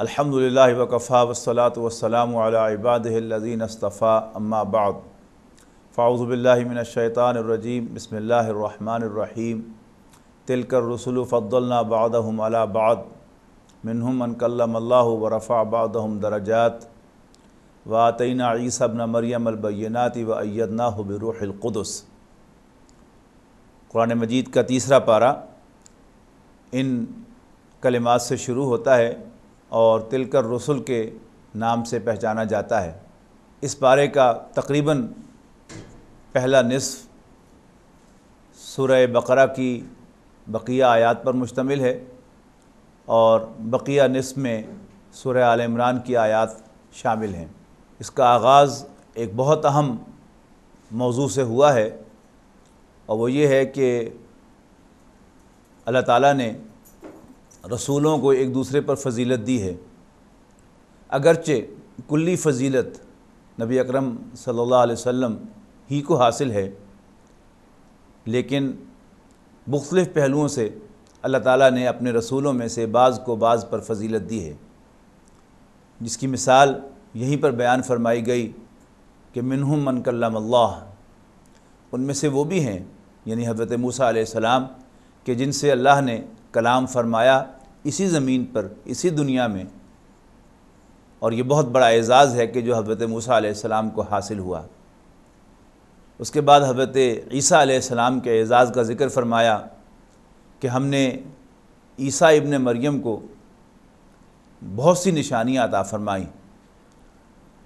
الحمد للہ وقفا والصلاة والسلام علی عبادہ الذین اصطفیٰ اما بعد. فاعوذ باللہ من الشیطان الرجیم، بسم اللہ الرحمن الرحیم. تلک الرسل فضلنا بعضهم علی بعض. منہم من کلم اللہ ورفع بعضهم درجات. وآتینا عیسیٰ ابن مریم البینات وایدناہ بروح القدس. قرآن مجید کا تیسرا پارہ ان کلمات سے شروع ہوتا ہے اور تلکر رسول کے نام سے پہچانا جاتا ہے۔ اس پارے کا تقریباً پہلا نصف سورہ بقرہ کی بقیہ آیات پر مشتمل ہے اور بقیہ نصف میں سورہ آل عمران کی آیات شامل ہیں۔ اس کا آغاز ایک بہت اہم موضوع سے ہوا ہے اور وہ یہ ہے کہ اللہ تعالیٰ نے رسولوں کو ایک دوسرے پر فضیلت دی ہے۔ اگرچہ کلی فضیلت نبی اکرم صلی اللہ علیہ وسلم ہی کو حاصل ہے، لیکن مختلف پہلوؤں سے اللہ تعالیٰ نے اپنے رسولوں میں سے بعض کو بعض پر فضیلت دی ہے۔ جس کی مثال یہیں پر بیان فرمائی گئی کہ منہم من کلم اللہ، ان میں سے وہ بھی ہیں یعنی حضرت موسیٰ علیہ السلام، کہ جن سے اللہ نے کلام فرمایا اسی زمین پر، اسی دنیا میں۔ اور یہ بہت بڑا اعزاز ہے کہ جو حضرت موسیٰ علیہ السلام کو حاصل ہوا۔ اس کے بعد حضرت عیسیٰ علیہ السلام کے اعزاز کا ذکر فرمایا کہ ہم نے عیسیٰ ابن مریم کو بہت سی نشانیاں عطا فرمائیں۔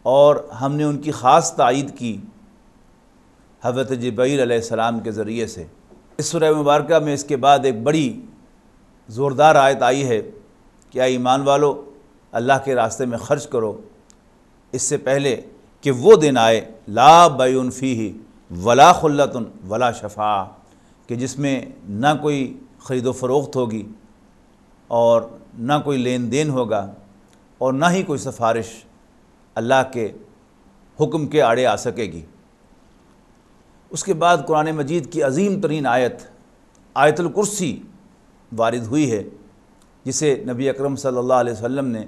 اور ہم نے ان کی خاص تائید کی حضرت جبعیل علیہ السلام کے ذریعے سے۔ اس سورہ مبارکہ میں اس کے بعد ایک بڑی زوردار آیت آئی ہے کہ اے ایمان والو، اللہ کے راستے میں خرچ کرو۔ اس سے پہلے کہ وہ دن آئے، لا بیون فی ولا خلتن، ولا شفا کہ جس میں نہ کوئی خرید و فروخت ہوگی اور نہ کوئی لین دین ہوگا اور نہ ہی کوئی سفارش اللہ کے حکم کے آڑے آ سکے گی۔ اس کے بعد قرآن مجید کی عظیم ترین آیت آیت الکرسی وارد ہوئی ہے، جسے نبی اکرم صلی اللہ علیہ وسلم نے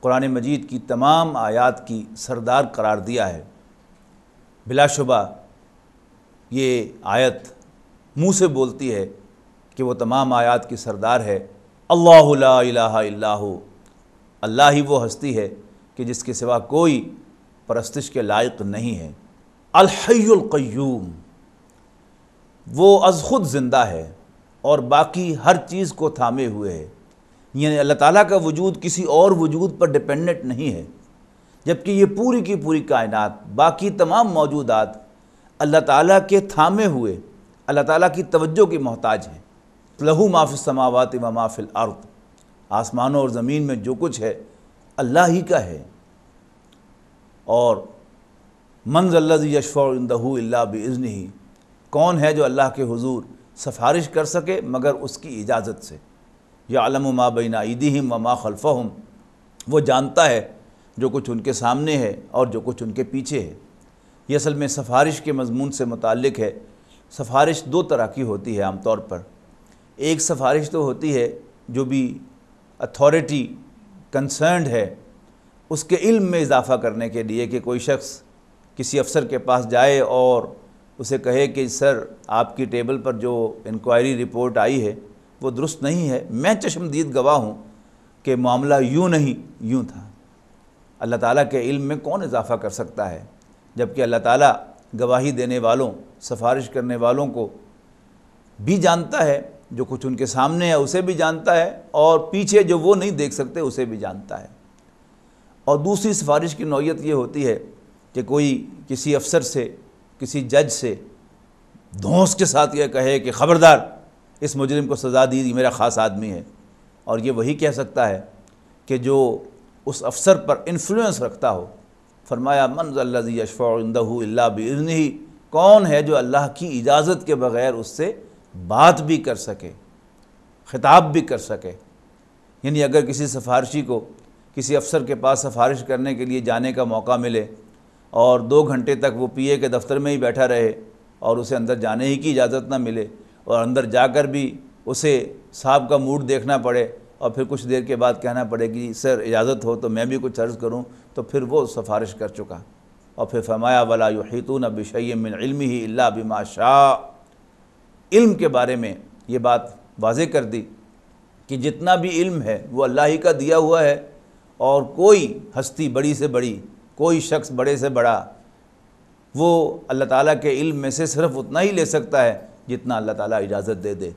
قرآن مجید کی تمام آیات کی سردار قرار دیا ہے۔ بلا شبہ یہ آیت منہ سے بولتی ہے کہ وہ تمام آیات کی سردار ہے۔ اللہ لا الہ الا ہو، اللہ ہی وہ ہستی ہے کہ جس کے سوا کوئی پرستش کے لائق نہیں ہے۔ الحی القیوم، وہ از خود زندہ ہے۔ اور باقی ہر چیز کو تھامے ہوئے ہے۔ یعنی اللہ تعالیٰ کا وجود کسی اور وجود پر ڈپینڈنٹ نہیں ہے، جبکہ یہ پوری کی پوری کائنات، باقی تمام موجودات اللہ تعالیٰ کے تھامے ہوئے، اللہ تعالیٰ کی توجہ کی محتاج ہیں۔ لہو معاف السماوات و معاف الارض۔ آسمانوں اور زمین میں جو کچھ ہے، اللہ ہی کا ہے۔ اور منز اللہ یشفع عندہ اللہ بزن ہی کون ہے جو اللہ کے حضور سفارش کر سکے مگر اس کی اجازت سے۔ یا علم و ما بین عیدہم و ما خلفہم۔ وہ جانتا ہے جو کچھ ان کے سامنے ہے اور جو کچھ ان کے پیچھے ہے۔ یہ اصل میں سفارش کے مضمون سے متعلق ہے۔ سفارش دو طرح کی ہوتی ہے عام طور پر۔ ایک سفارش تو ہوتی ہے جو بھی اتھارٹی کنسرنڈ ہے، اس کے علم میں اضافہ کرنے کے لیے کہ کوئی شخص کسی افسر کے پاس جائے اور اسے کہے کہ سر، آپ کی ٹیبل پر جو انکوائری رپورٹ آئی ہے، وہ درست نہیں ہے۔ میں چشمدید گواہ ہوں کہ معاملہ یوں نہیں، یوں تھا۔ اللہ تعالیٰ کے علم میں کون اضافہ کر سکتا ہے؟ جبکہ اللہ تعالیٰ گواہی دینے والوں، سفارش کرنے والوں کو بھی جانتا ہے، جو کچھ ان کے سامنے ہے اسے بھی جانتا ہے، اور پیچھے جو وہ نہیں دیکھ سکتے، اسے بھی جانتا ہے۔ اور دوسری سفارش کی نوعیت یہ ہوتی ہے کہ کوئی کسی افسر سے کسی جج سے دھونس کے ساتھ یہ کہے کہ خبردار، اس مجرم کو سزا دی میرا خاص آدمی ہے۔ اور یہ وہی کہہ سکتا ہے کہ جو اس افسر پر انفلوئنس رکھتا ہو۔ فرمایا منز اللہ یشفع عندہ اللہ بزن ہی کون ہے جو اللہ کی اجازت کے بغیر اس سے بات بھی کر سکے، خطاب بھی کر سکے۔ یعنی اگر کسی سفارشی کو، کسی افسر کے پاس سفارش کرنے کے لیے جانے کا موقع ملے اور دو گھنٹے تک وہ پی اے کے دفتر میں ہی بیٹھا رہے اور اسے اندر جانے ہی کی اجازت نہ ملے اور اندر جا کر بھی اسے صاحب کا موڈ دیکھنا پڑے اور پھر کچھ دیر کے بعد کہنا پڑے کہ سر اجازت ہو تو میں بھی کچھ عرض کروں تو پھر وہ سفارش کر چکا اور پھر فرمایا، ولا یحیطون بشیء من علم ہی اللہ بما شاء۔ علم کے بارے میں یہ بات واضح کر دی کہ جتنا بھی علم ہے وہ اللہ ہی کا دیا ہوا ہے اور کوئی ہستی بڑی سے بڑی کوئی شخص بڑے سے بڑا وہ اللہ تعالیٰ کے علم میں سے صرف اتنا ہی لے سکتا ہے جتنا اللہ تعالیٰ اجازت دے دے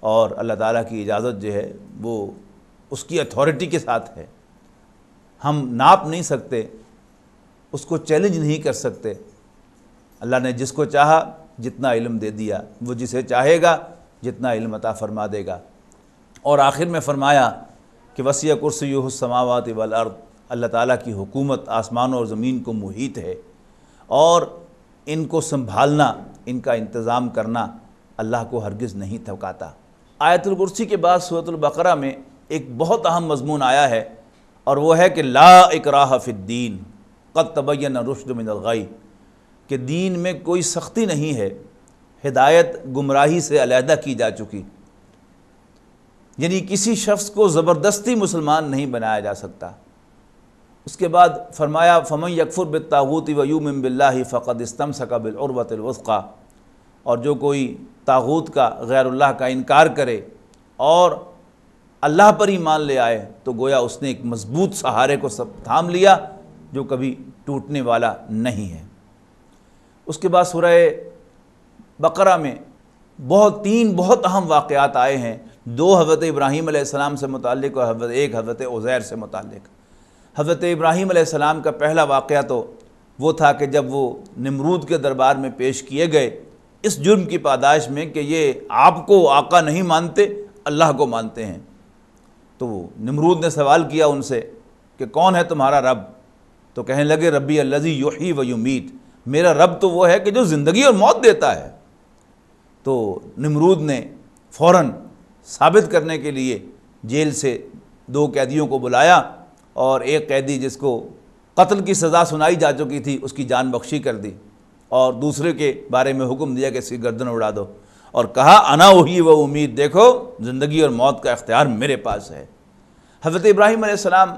اور اللہ تعالیٰ کی اجازت جو ہے وہ اس کی اتھارٹی کے ساتھ ہے۔ ہم ناپ نہیں سکتے، اس کو چیلنج نہیں کر سکتے۔ اللہ نے جس کو چاہا جتنا علم دے دیا، وہ جسے چاہے گا جتنا علم عطا فرما دے گا۔ اور آخر میں فرمایا کہ وسیع کرسی السماوات والارض اللہ تعالیٰ کی حکومت آسمان اور زمین کو محیط ہے اور ان کو سنبھالنا، ان کا انتظام کرنا اللہ کو ہرگز نہیں تھکاتا۔ آیت الکرسی کے بعد صورت البقرہ میں ایک بہت اہم مضمون آیا ہے اور وہ ہے کہ لا اکراہ فی الدین، قد تبین رشد من الغی، کہ دین میں کوئی سختی نہیں ہے، ہدایت گمراہی سے علیحدہ کی جا چکی۔ یعنی کسی شخص کو زبردستی مسلمان نہیں بنایا جا سکتا۔ اس کے بعد فرمایا، فمن یکفر بالتاغوت و یومن باللہ فقد استمسک بالعروۃ الوثقہ اور جو کوئی تاغوت کا غیر اللہ کا انکار کرے اور اللہ پر ہی مان لے آئے، تو گویا اس نے ایک مضبوط سہارے کو سب تھام لیا جو کبھی ٹوٹنے والا نہیں ہے۔ اس کے بعد سورہ بقرہ میں بہت تین بہت اہم واقعات آئے ہیں۔ دو حضرت ابراہیم علیہ السلام سے متعلق اور حضرت ایک حضرت عزیر سے متعلق۔ حضرت ابراہیم علیہ السلام کا پہلا واقعہ تو وہ تھا کہ جب وہ نمرود کے دربار میں پیش کیے گئے، اس جرم کی پاداش میں کہ یہ آپ کو آقا نہیں مانتے، اللہ کو مانتے ہیں۔ تو وہ نمرود نے سوال کیا ان سے کہ کون ہے تمہارا رب؟ تو کہنے لگے، ربی الزی یوحی و یمیت۔ میرا رب تو وہ ہے کہ جو زندگی اور موت دیتا ہے۔ تو نمرود نے فوراً ثابت کرنے کے لیے جیل سے دو قیدیوں کو بلایا۔ اور ایک قیدی جس کو قتل کی سزا سنائی جا چکی تھی، اس کی جان بخشی کر دی اور دوسرے کے بارے میں حکم دیا کہ اس کی گردن اڑا دو اور کہا، انا وہی وہ امید دیکھو، زندگی اور موت کا اختیار میرے پاس ہے۔ حضرت ابراہیم علیہ السلام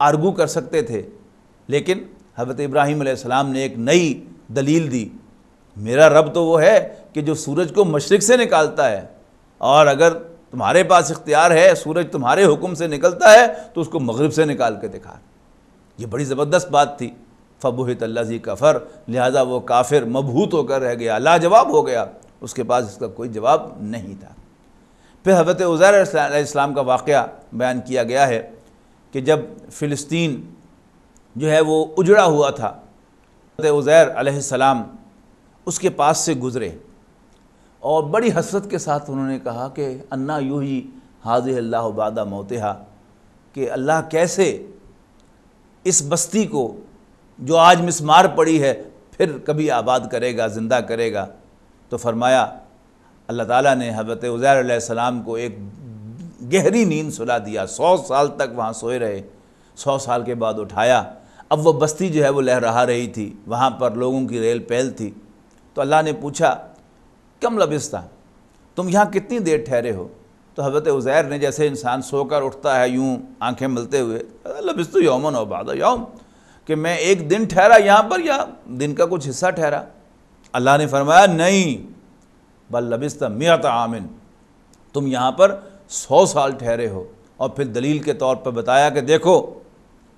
آرگو کر سکتے تھے، لیکن حضرت ابراہیم علیہ السلام نے ایک نئی دلیل دی۔ میرا رب تو وہ ہے کہ جو سورج کو مشرق سے نکالتا ہے اور اگر تمہارے پاس اختیار ہے، سورج تمہارے حکم سے نکلتا ہے، تو اس کو مغرب سے نکال کے دکھا۔ یہ بڑی زبردست بات تھی۔ فبوحت اللہ زی کفر، لہٰذا وہ کافر مبہوت ہو کر رہ گیا۔ لاجواب ہو گیا۔ اس کے پاس اس کا کوئی جواب نہیں تھا۔ پھر حضرت عزیر علیہ السلام کا واقعہ بیان کیا گیا ہے کہ جب فلسطین جو ہے وہ اجڑا ہوا تھا، حضرت عزیر علیہ السلام اس کے پاس سے گزرے۔ اور بڑی حسرت کے ساتھ انہوں نے کہا کہ انا یوں ہی حاضر اللہ بادہ موتحا کہ اللہ کیسے اس بستی کو جو آج مسمار پڑی ہے پھر کبھی آباد کرے گا، زندہ کرے گا۔ تو فرمایا، اللہ تعالیٰ نے حضرت عزیر علیہ السلام کو ایک گہری نیند سلا دیا۔ سو سال تک وہاں سوئے رہے۔ سو سال کے بعد اٹھایا۔ اب وہ بستی جو ہے وہ لہ رہا رہی تھی۔ وہاں پر لوگوں کی ریل پہل تھی۔ تو اللہ نے پوچھا کم لبستہ تم یہاں کتنی دیر ٹھہرے ہو؟ تو حضرت عزیر نے جیسے انسان سو کر اٹھتا ہے، یوں آنکھیں ملتے ہوئے لبست یومن و باد یوم، کہ میں ایک دن ٹھہرا یہاں پر یا دن کا کچھ حصہ ٹھہرا؟ اللہ نے فرمایا، نہیں، بل لبست میت عامن۔ تم یہاں پر سو سال ٹھہرے ہو۔ اور پھر دلیل کے طور پر بتایا کہ دیکھو،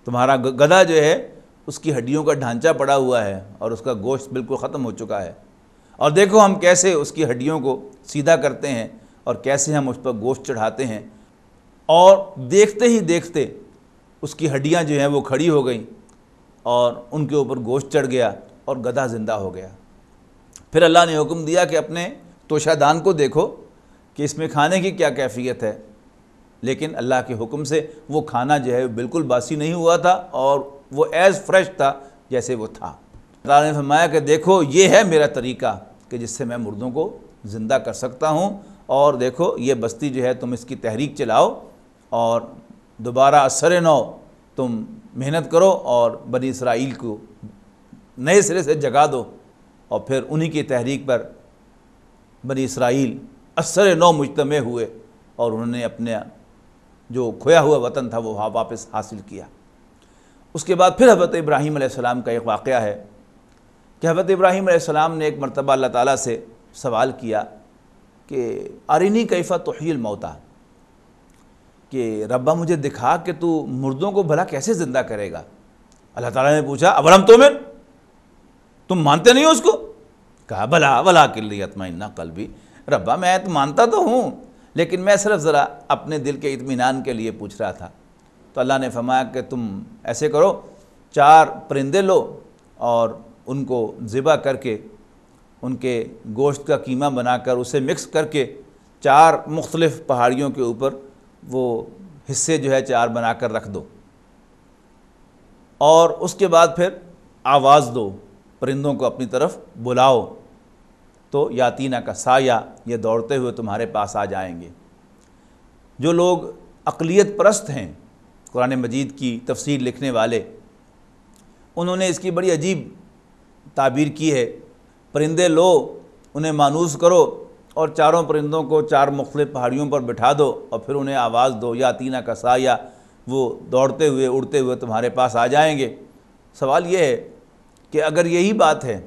تمہارا گدھا جو ہے، اس کی ہڈیوں کا ڈھانچہ پڑا ہوا ہے اور اس کا گوشت بالکل ختم ہو چکا ہے۔ اور دیکھو ہم کیسے اس کی ہڈیوں کو سیدھا کرتے ہیں اور کیسے ہم اس پر گوشت چڑھاتے ہیں۔ اور دیکھتے ہی دیکھتے اس کی ہڈیاں جو ہیں وہ کھڑی ہو گئیں اور ان کے اوپر گوشت چڑھ گیا اور گدھا زندہ ہو گیا۔ پھر اللہ نے حکم دیا کہ اپنے توشہ دان کو دیکھو کہ اس میں کھانے کی کیا کیفیت ہے۔ لیکن اللہ کے حکم سے وہ کھانا جو ہے بالکل باسی نہیں ہوا تھا اور وہ ایز فریش تھا جیسے وہ تھا۔ نے فرمایا کہ دیکھو، یہ ہے میرا طریقہ کہ جس سے میں مردوں کو زندہ کر سکتا ہوں اور دیکھو، یہ بستی جو ہے، تم اس کی تحریک چلاؤ اور دوبارہ اثر نو، تم محنت کرو اور بنی اسرائیل کو نئے سرے سے جگا دو اور پھر انہی کی تحریک پر بنی اسرائیل اثر نو مجتمع ہوئے اور انہوں نے اپنے جو کھویا ہوا وطن تھا، وہ وہاں واپس حاصل کیا۔ اس کے بعد پھر حضرت ابراہیم علیہ السلام کا ایک واقعہ ہے۔ کہ حضرت ابراہیم علیہ السلام نے ایک مرتبہ اللہ تعالیٰ سے سوال کیا کہ آرینی کیفہ توحیل موتا کہ ربا مجھے دکھا کہ تو مردوں کو بھلا کیسے زندہ کرے گا؟ اللہ تعالیٰ نے پوچھا ابرم تو تم مانتے نہیں ہو اس کو؟ کہا، بلا بلا کلی اطمئنہ کل بھی ربا، میں تو مانتا تو ہوں، لیکن میں صرف ذرا اپنے دل کے اطمینان کے لیے پوچھ رہا تھا۔ تو اللہ نے فرمایا کہ تم ایسے کرو، چار پرندے لو اور ان کو ذبح کر کے، ان کے گوشت کا قیمہ بنا کر، اسے مکس کر کے چار مختلف پہاڑیوں کے اوپر وہ حصے جو ہے چار بنا کر رکھ دو۔ اور اس کے بعد پھر آواز دو، پرندوں کو اپنی طرف بلاؤ۔ تو یاتینہ کا سایہ یہ دوڑتے ہوئے تمہارے پاس آ جائیں گے۔ جو لوگ اقلیت پرست ہیں، قرآن مجید کی تفسیر لکھنے والے، انہوں نے اس کی بڑی عجیب تعبیر کی ہے۔ پرندے لو، انہیں مانوس کرو اور چاروں پرندوں کو چار مختلف پہاڑیوں پر بٹھا دو اور پھر انہیں آواز دو، یا تینہ کا سایہ وہ دوڑتے ہوئے، اڑتے ہوئے تمہارے پاس آ جائیں گے۔ سوال یہ ہے کہ اگر یہی بات ہے،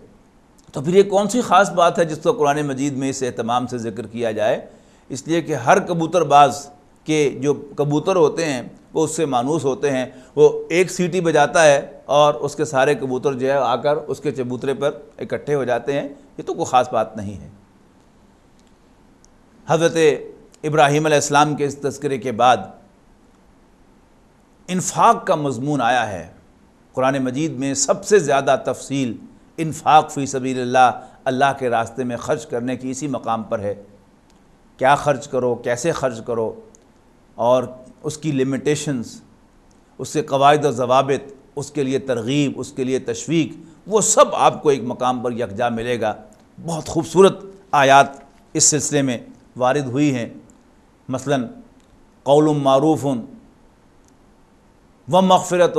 تو پھر یہ کون سی خاص بات ہے جس کو قرآن مجید میں اس اہتمام سے ذکر کیا جائے؟ اس لیے کہ ہر کبوتر باز کے جو کبوتر ہوتے ہیں وہ اس سے مانوس ہوتے ہیں۔ وہ ایک سیٹی بجاتا ہے اور اس کے سارے کبوتر جو ہے آ کر اس کے چبوترے پر اکٹھے ہو جاتے ہیں۔ یہ تو کوئی خاص بات نہیں ہے۔ حضرت ابراہیم علیہ السلام کے اس تذکرے کے بعد انفاق کا مضمون آیا ہے۔ قرآن مجید میں سب سے زیادہ تفصیل انفاق فی سبیل اللہ اللہ کے راستے میں خرچ کرنے کی اسی مقام پر ہے۔ کیا خرچ کرو، کیسے خرچ کرو؟ اور اس کی لمیٹیشنز اس سے قواعد و ضوابط، اس کے لیے ترغیب، اس کے لیے تشویق، وہ سب آپ کو ایک مقام پر یکجا ملے گا۔ بہت خوبصورت آیات اس سلسلے میں وارد ہوئی ہیں۔ مثلا، قول معروف و مغفرت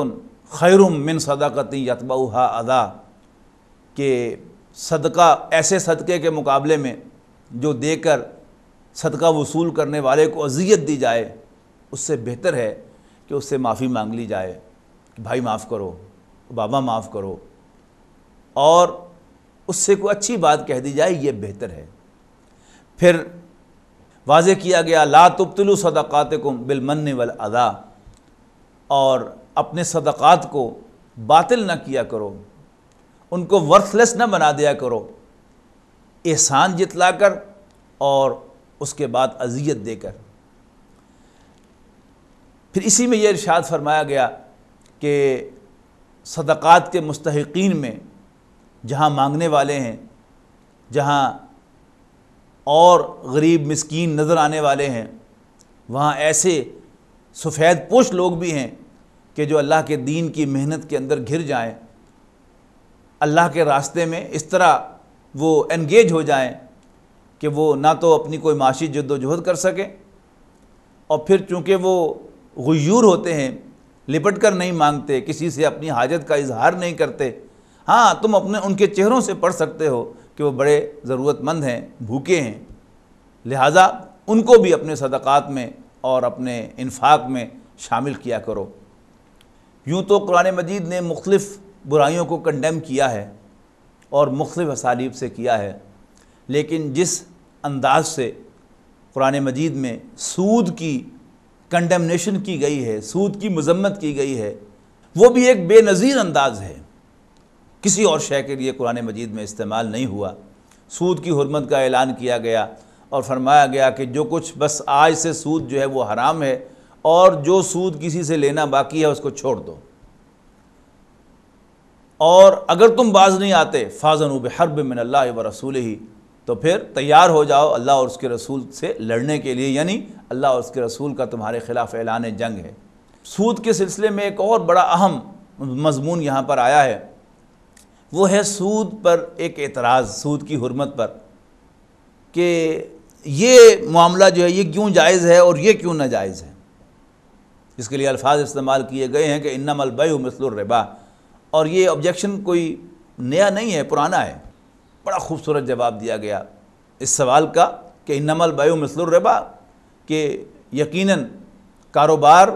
خیر من صدقتی یتبعها ادا کہ صدقہ ایسے صدقے کے مقابلے میں جو دے کر صدقہ وصول کرنے والے کو اذیت دی جائے۔ اس سے بہتر ہے کہ اس سے معافی مانگ لی جائے کہ بھائی معاف کرو، بابا معاف کرو۔ اور اس سے کوئی اچھی بات کہہ دی جائے، یہ بہتر ہے۔ پھر واضح کیا گیا، لا تبتلو صدقاتکم بالمن والادا اور اپنے صدقات کو باطل نہ کیا کرو، ان کو ورتھ لیس نہ بنا دیا کرو۔ احسان جتلا کر اور اس کے بعد اذیت دے کر۔ پھر اسی میں یہ ارشاد فرمایا گیا کہ صدقات کے مستحقین میں جہاں مانگنے والے ہیں، جہاں اور غریب مسکین نظر آنے والے ہیں، وہاں ایسے سفید پوش لوگ بھی ہیں کہ جو اللہ کے دین کی محنت کے اندر گھر جائیں، اللہ کے راستے میں اس طرح وہ انگیج ہو جائیں کہ وہ نہ تو اپنی کوئی معاشی جد و جہد کر سکیں اور پھر چونکہ وہ غیور ہوتے ہیں، لپٹ کر نہیں مانگتے، کسی سے اپنی حاجت کا اظہار نہیں کرتے۔ ہاں تم اپنے، ان کے چہروں سے پڑھ سکتے ہو کہ وہ بڑے ضرورت مند ہیں، بھوکے ہیں۔ لہٰذا ان کو بھی اپنے صدقات میں اور اپنے انفاق میں شامل کیا کرو۔ یوں تو قرآن مجید نے مختلف برائیوں کو کنڈیم کیا ہے اور مختلف اسالیب سے کیا ہے، لیکن جس انداز سے قرآن مجید میں سود کی کنڈیمنیشن کی گئی ہے، سود کی مذمت کی گئی ہے، وہ بھی ایک بے نظیر انداز ہے۔ کسی اور شے کے لیے قرآن مجید میں استعمال نہیں ہوا۔ سود کی حرمت کا اعلان کیا گیا اور فرمایا گیا کہ جو کچھ بس آج سے سود جو ہے وہ حرام ہے اور جو سود کسی سے لینا باقی ہے اس کو چھوڑ دو۔ اور اگر تم باز نہیں آتے فاضن بحرب من اللہ و رسول ہی تو پھر تیار ہو جاؤ اللہ اور اس کے رسول سے لڑنے کے لیے یعنی اللہ اور اس کے رسول کا تمہارے خلاف اعلان جنگ ہے۔ سود کے سلسلے میں ایک اور بڑا اہم مضمون یہاں پر آیا ہے۔ وہ ہے سود پر ایک اعتراض، سود کی حرمت پر، کہ یہ معاملہ جو ہے، یہ کیوں جائز ہے اور یہ کیوں ناجائز ہے۔ اس کے لیے الفاظ استعمال کیے گئے ہیں کہ انم البیع مثل الربا۔ اور یہ آبجیکشن کوئی نیا نہیں ہے، پرانا ہے۔ بڑا خوبصورت جواب دیا گیا۔ اس سوال کا کہ انم البیع مثل الربا، کہ یقیناً کاروبار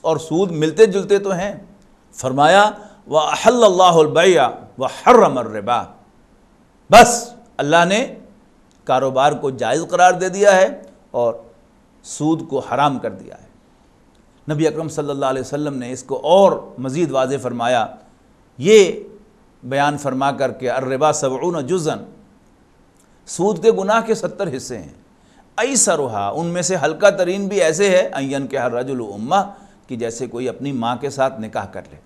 اور سود ملتے جلتے تو ہیں۔ فرمایا، وَأَحَلَّ اللَّهُ الْبَيْعَ وَحَرَّمَ الرِّبَا۔ بس اللہ نے کاروبار کو جائز قرار دے دیا ہے اور سود کو حرام کر دیا ہے۔ نبی اکرم صلی اللہ علیہ وسلم نے اس کو اور مزید واضح فرمایا، یہ بیان فرما کر کے الربا سبعون جزن۔ سود کے گناہ کے ستر حصے ہیں۔ ایسرہا ان میں سے ہلکا ترین بھی ایسے ہے این کے ہر رجل امہ، کہ جیسے کوئی اپنی ماں کے ساتھ نکاح کر لے۔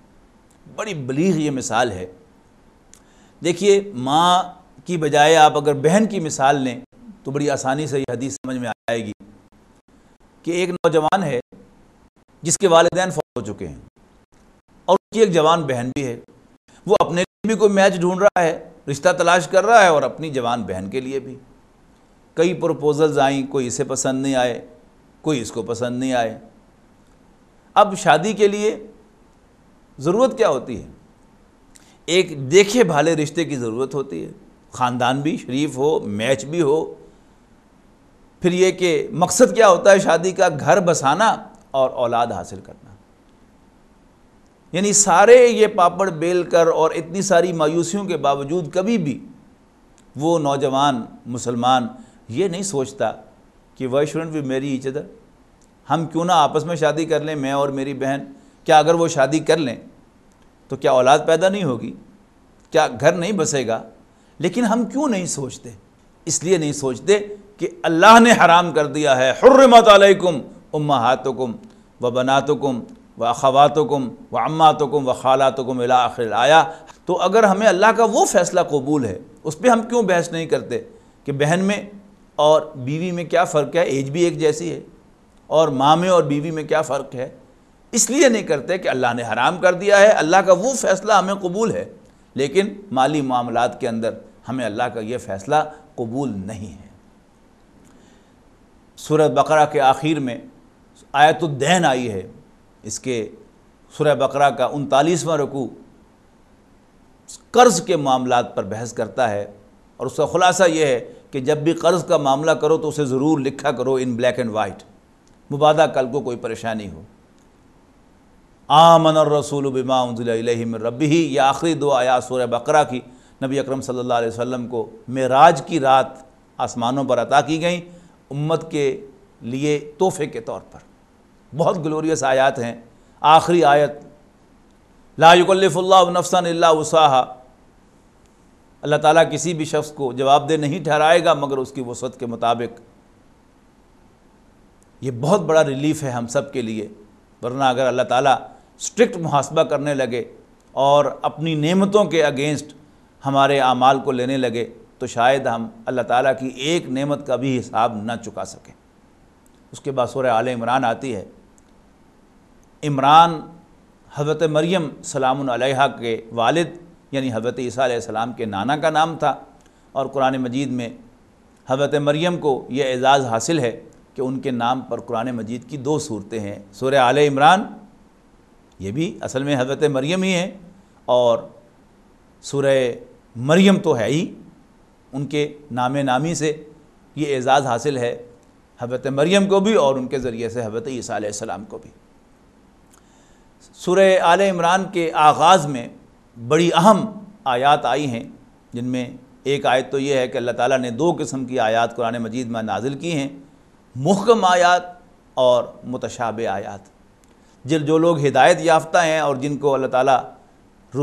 بڑی بلیغ یہ مثال ہے۔ دیکھیے، ماں کی بجائے آپ اگر بہن کی مثال لیں، تو بڑی آسانی سے یہ حدیث سمجھ میں آئے گی کہ ایک نوجوان ہے، جس کے والدین فوت ہو چکے ہیں۔ اور اس کی ایک جوان بہن بھی ہے۔ وہ اپنے لیے بھی کوئی میچ ڈھونڈ رہا ہے، رشتہ تلاش کر رہا ہے اور اپنی جوان بہن کے لیے بھی۔ کئی پروپوزلز آئیں، کوئی اسے پسند نہیں آئے، کوئی اس کو پسند نہیں آئے۔ اب شادی کے لیے ضرورت کیا ہوتی ہے؟ ایک دیکھے بھالے رشتے کی ضرورت ہوتی ہے۔ خاندان بھی شریف ہو، میچ بھی ہو۔ پھر یہ کہ مقصد کیا ہوتا ہے شادی کا؟ گھر بسانا اور اولاد حاصل کرنا۔ یعنی سارے یہ پاپڑ بیل کر اور اتنی ساری مایوسیوں کے باوجود کبھی بھی وہ نوجوان مسلمان یہ نہیں سوچتا کہ وائی شوڈنٹ بھی میری ایچ ادر ہم کیوں نہ آپس میں شادی کر لیں، میں اور میری بہن، کیا اگر وہ شادی کر لیں تو کیا اولاد پیدا نہیں ہوگی؟ کیا گھر نہیں بسے گا؟ لیکن ہم کیوں نہیں سوچتے؟ اس لیے نہیں سوچتے کہ اللہ نے حرام کر دیا ہے۔ حرمت علیکم امہاتکم و بناتکم و اخواتکم و اماتکم و خالاتکم الى آخر آیا تو اگر ہمیں اللہ کا وہ فیصلہ قبول ہے، اس پہ ہم کیوں بحث نہیں کرتے کہ بہن میں اور بیوی میں کیا فرق ہے؟ ایج بھی ایک جیسی ہے۔ اور ماں میں اور بیوی میں کیا فرق ہے؟ اس لیے نہیں کرتے کہ اللہ نے حرام کر دیا ہے، اللہ کا وہ فیصلہ ہمیں قبول ہے۔ لیکن مالی معاملات کے اندر ہمیں اللہ کا یہ فیصلہ قبول نہیں ہے۔ سورہ بقرہ کے آخر میں آیت الدین آئی ہے۔ اس کے سورہ بقرہ کا انتالیسواں رکوع قرض کے معاملات پر بحث کرتا ہے اور اس کا خلاصہ یہ ہے کہ جب بھی قرض کا معاملہ کرو تو اسے ضرور لکھا کرو ان بلیک اینڈ وائٹ مبادہ کل کو کوئی پریشانی ہو. آمن الرسول بما انزل الیہ من ربی یہ آخری دو آیات سورہ بقرہ کی نبی اکرم صلی اللہ علیہ وسلم کو معراج کی رات آسمانوں پر عطا کی گئیں. امت کے لیے تحفے کے طور پر. بہت گلوریس آیات ہیں۔ آخری آیت، لا یکلف اللہ نفسا اللہ وسعہ اللہ تعالیٰ کسی بھی شخص کو جواب دہ نہیں ٹھہرائے گا مگر اس کی وسعت کے مطابق۔ یہ بہت بڑا ریلیف ہے ہم سب کے لیے۔ ورنہ اگر اللہ تعالیٰ سٹرکٹ محاسبہ کرنے لگے اور اپنی نعمتوں کے اگینسٹ ہمارے اعمال کو لینے لگے، تو شاید ہم اللہ تعالیٰ کی ایک نعمت کا بھی حساب نہ چکا سکیں۔ اس کے بعد سورہ آل عمران آتی ہے۔ عمران حضرت مریم سلام علیہ کے والد یعنی حضرت عیسیٰ علیہ السلام کے نانا کا نام تھا۔ اور قرآن مجید میں حضرت مریم کو یہ اعزاز حاصل ہے کہ ان کے نام پر قرآن مجید کی دو صورتیں ہیں۔ سورہ آل عمران، یہ بھی اصل میں حضرت مریم ہی ہیں، اور سورہ مریم تو ہے ہی۔ ان کے نام نامی سے یہ اعزاز حاصل ہے حضرت مریم کو بھی اور ان کے ذریعے سے حضرت عیسیٰ علیہ السلام کو بھی۔ سورہ آل عمران کے آغاز میں بڑی اہم آیات آئی ہیں، جن میں ایک آیت تو یہ ہے کہ اللہ تعالیٰ نے دو قسم کی آیات قرآن مجید میں نازل کی ہیں، محکم آیات اور متشابہ آیات۔ جن جو لوگ ہدایت یافتہ ہیں اور جن کو اللہ تعالیٰ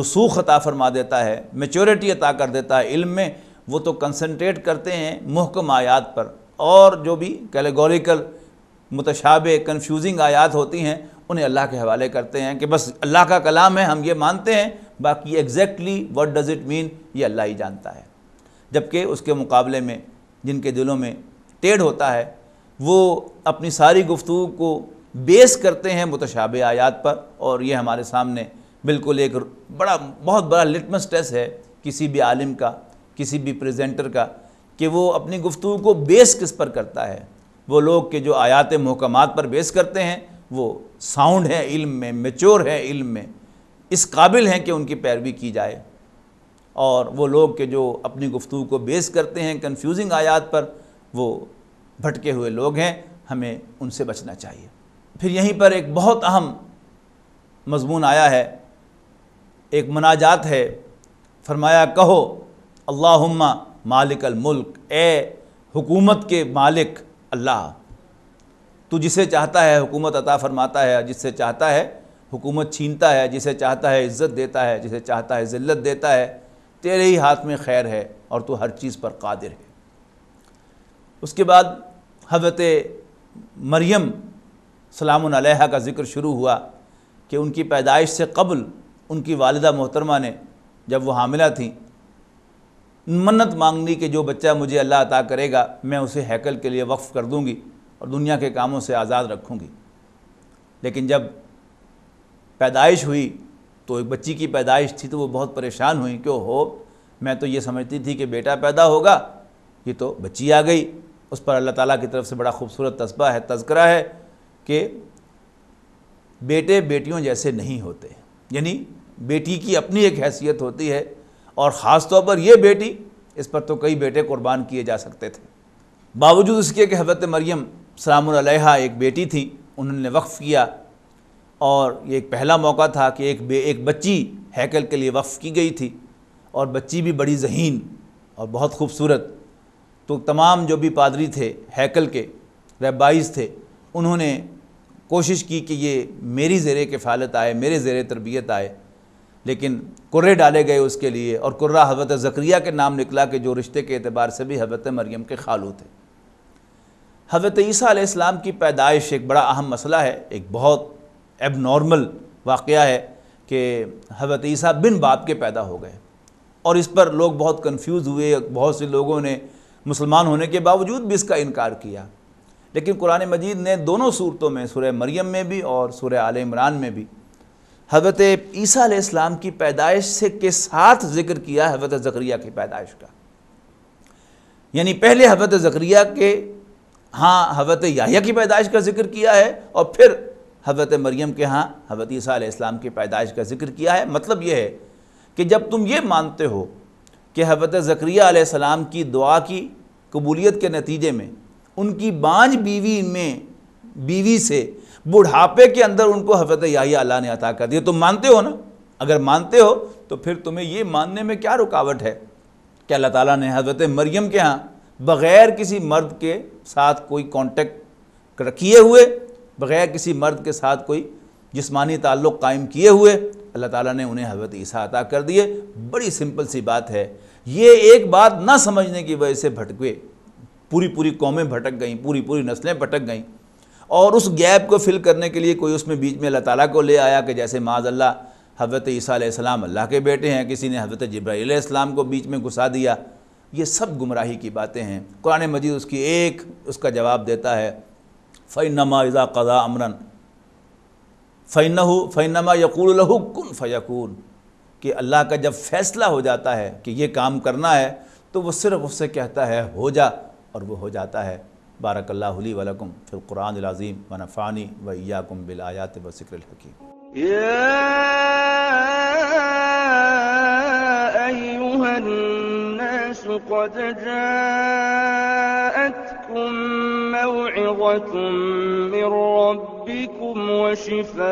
رسوخ عطا فرما دیتا ہے میچورٹی عطا کر دیتا ہے علم میں، وہ تو کنسنٹریٹ کرتے ہیں محکم آیات پر۔ اور جو بھی کیلیگوریکل متشابہ کنفیوزنگ آیات ہوتی ہیں انہیں اللہ کے حوالے کرتے ہیں کہ بس اللہ کا کلام ہے، ہم یہ مانتے ہیں، باقی exactly what does it mean یہ اللہ ہی جانتا ہے۔ جبکہ اس کے مقابلے میں، جن کے دلوں میں ٹیڑھ ہوتا ہے، وہ اپنی ساری گفتگو کو بیس کرتے ہیں متشابہ آیات پر۔ اور یہ ہمارے سامنے بالکل ایک بڑا، بہت بڑا لٹمس ٹیسٹ ہے کسی بھی عالم کا، کسی بھی پریزنٹر کا، کہ وہ اپنی گفتگو کو بیس کس پر کرتا ہے۔ وہ لوگ کہ جو آیات محکمات پر بیس کرتے ہیں وہ ساؤنڈ ہے علم میں میچور ہے علم میں، اس قابل ہیں کہ ان کی پیروی کی جائے۔ اور وہ لوگ کہ جو اپنی گفتگو کو بیس کرتے ہیں کنفیوزنگ آیات پر، وہ بھٹکے ہوئے لوگ ہیں، ہمیں ان سے بچنا چاہیے۔ پھر یہیں پر ایک بہت اہم مضمون آیا ہے۔ ایک مناجات ہے۔ فرمایا، کہو، اللہم مالک الملک، اے حکومت کے مالک، اللہ۔ تو جسے چاہتا ہے حکومت عطا فرماتا ہے جس سے چاہتا ہے حکومت چھینتا ہے، جسے چاہتا ہے عزت دیتا ہے، جسے چاہتا ہے ذلت دیتا ہے، تیرے ہی ہاتھ میں خیر ہے اور تو ہر چیز پر قادر ہے۔ اس کے بعد حضرت مریم سلام علیہ کا ذکر شروع ہوا کہ ان کی پیدائش سے قبل ان کی والدہ محترمہ نے جب وہ حاملہ تھیں، منت مانگنی کہ جو بچہ مجھے اللہ عطا کرے گا، میں اسے ہیکل کے لیے وقف کر دوں گی۔ اور دنیا کے کاموں سے آزاد رکھوں گی۔ لیکن جب پیدائش ہوئی تو ایک بچی کی پیدائش تھی تو وہ بہت پریشان ہوئی۔ کہ ہو، میں تو یہ سمجھتی تھی کہ بیٹا پیدا ہوگا، یہ تو بچی آ گئی۔ اس پر اللہ تعالیٰ کی طرف سے بڑا خوبصورت تصبہ ہے، تذکرہ ہے کہ بیٹے بیٹیوں جیسے نہیں ہوتے۔ یعنی بیٹی کی اپنی ایک حیثیت ہوتی ہے اور خاص طور پر یہ بیٹی، اس پر تو کئی بیٹے قربان کیے جا سکتے تھے۔ باوجود اس کے کہ حضرت مریم سلام علیہ ایک بیٹی تھی، انہوں نے وقف کیا اور یہ ایک پہلا موقع تھا کہ ایک ایک بچی ہیکل کے لیے وقف کی گئی تھی اور بچی بھی بڑی ذہین اور بہت خوبصورت۔ تو تمام جو بھی پادری تھے ہیکل کے ربائز تھے، انہوں نے کوشش کی کہ یہ میری زیر کفالت آئے، میرے زیر تربیت آئے۔ لیکن کرے ڈالے گئے اس کے لیے اور قرہ حضرت ذکریہ کے نام نکلا کہ جو رشتے کے اعتبار سے بھی حضرت مریم کے خالو تھے۔ حضرت عیسیٰ علیہ السلام کی پیدائش ایک بڑا اہم مسئلہ ہے، ایک بہت ایب نارمل واقعہ ہے کہ حضرت عیسیٰ بن باپ کے پیدا ہو گئے۔ اور اس پر لوگ بہت کنفیوز ہوئے، بہت سے لوگوں نے مسلمان ہونے کے باوجود بھی اس کا انکار کیا۔ لیکن قرآن مجید نے دونوں صورتوں میں، سورہ مریم میں بھی اور سورہ عال عمران میں بھی، حضرت عیسیٰ علیہ السلام کی پیدائش سے کے ساتھ ذکر کیا حضرت ذکریہ کی پیدائش کا۔ یعنی پہلے حضرت ذکریہ کے ہاں حضرت یاہیہ کی پیدائش کا ذکر کیا ہے اور پھر حضرت مریم کے ہاں حضرت عیسیٰ علیہ السلام کی پیدائش کا ذکر کیا ہے۔ مطلب یہ ہے کہ جب تم یہ مانتے ہو کہ حضرت ذکریہ علیہ السلام کی دعا کی قبولیت کے نتیجے میں، ان کی بانج بیوی میں، بیوی سے، بڑھاپے کے اندر ان کو حضرت یاہیہ اللہ نے عطا کر دیا۔ تم مانتے ہو نا؟ اگر مانتے ہو تو پھر تمہیں یہ ماننے میں کیا رکاوٹ ہے؟ کہ اللہ تعالیٰ نے حضرت مریم کے ہاں بغیر کسی مرد کے ساتھ کوئی کانٹیکٹ رکھیے ہوئے، بغیر کسی مرد کے ساتھ کوئی جسمانی تعلق قائم کیے ہوئے، اللہ تعالیٰ نے انہیں حضرت عیسیٰ عطا کر دیے۔ بڑی سمپل سی بات ہے۔ یہ ایک بات نہ سمجھنے کی وجہ سے بھٹکے پوری پوری قومیں بھٹک گئیں، پوری پوری نسلیں بھٹک گئیں۔ اور اس گیپ کو فل کرنے کے لیے کوئی اس میں بیچ میں اللہ تعالیٰ کو لے آیا کہ جیسے معاذ اللہ حضرت عیسیٰ علیہ السلام اللہ کے بیٹے ہیں، کسی نے حضرت جبرائیل علیہ السلام کو بیچ میں گھسا دیا۔ یہ سب گمراہی کی باتیں ہیں۔ قرآن مجید اس کی ایک اس کا جواب دیتا ہے، فَإِنَّمَا اِذَا قَضَا امراً فَإِنَّهُ، فَإِنَّمَا يَقُولُ لَهُ كُن کہ اللہ کا جب فیصلہ ہو جاتا ہے کہ یہ کام کرنا ہے، تو وہ صرف اس سے کہتا ہے، ہو جا، اور وہ ہو جاتا ہے۔ بارک اللہ علی ولکم فی القرآن العظیم ونفانی و ایاکم بالآیات و ذکر الحکیم۔ يا أيها الناس قد جاءتكم موعظة من ربكم وشفاء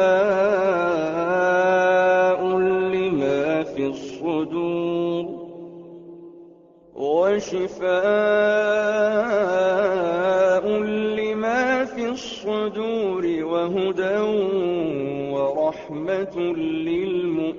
لما في الصدور وشفاء لما في الصدور وهدى ورحمة للمؤمنين